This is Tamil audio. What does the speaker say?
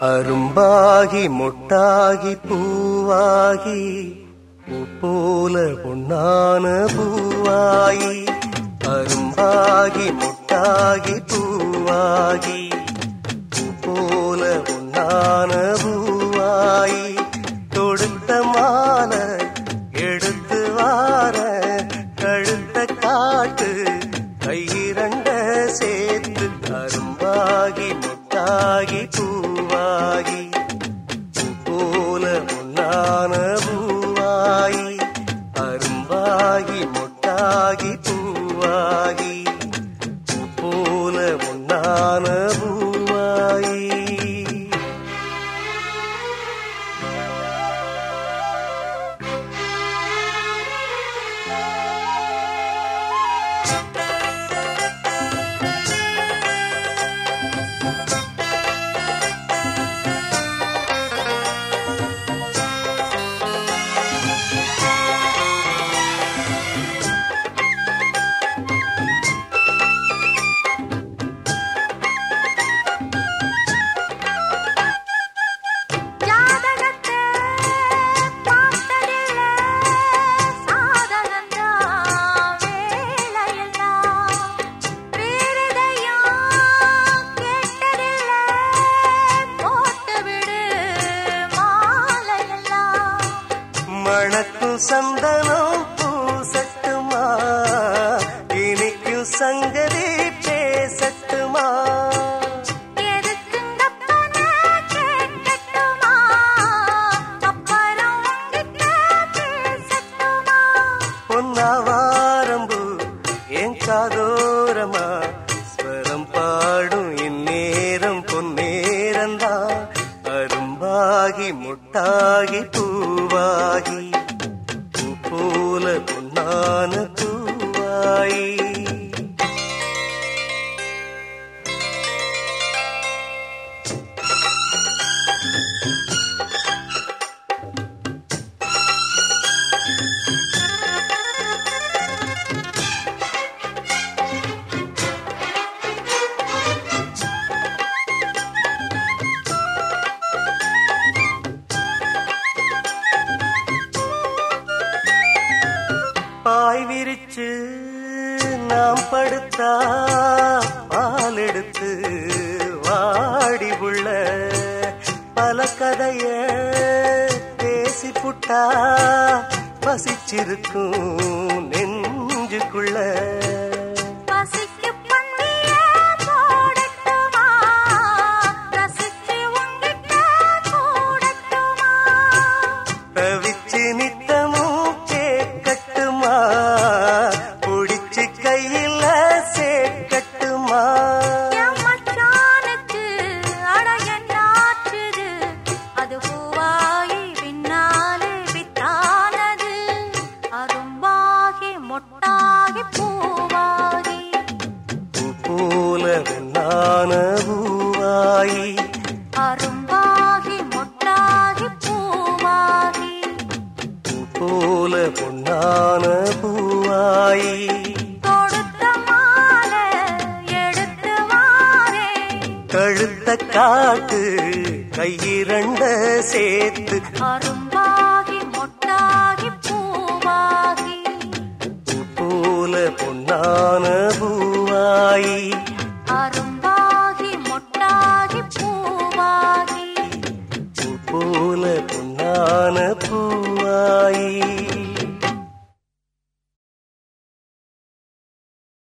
அரும்பாகி முட்டாகி பூவாகி பூல பொன்னான பூவாயி அரும்பாகி முட்டாகி பூவாகி. கையிரண்ட மணக்கும் சந்தனம் பூசட்டுமா? இனிக்கும் சங்கதி பேசட்டுமா? பொன்னாவாரம்பு என் காதோரமா? ஸ்வரம் பாடும் இந்நேரம் பொன்னேரந்தான் அரும்பாகி முட்டாகி விரிச்சு நாம் படுத்தா பால் எடுத்து வாடி உள்ள பல கதைய பேசி புட்டா பசிச்சிருக்கும் நெஞ்சுக்குள்ள. பொன்னான பூவாயி கழுத்த காட்டு கையிரண்ட சேர்த்து. அரும்பாகி மொட்டாகி பூவாகி. போல பொன்னான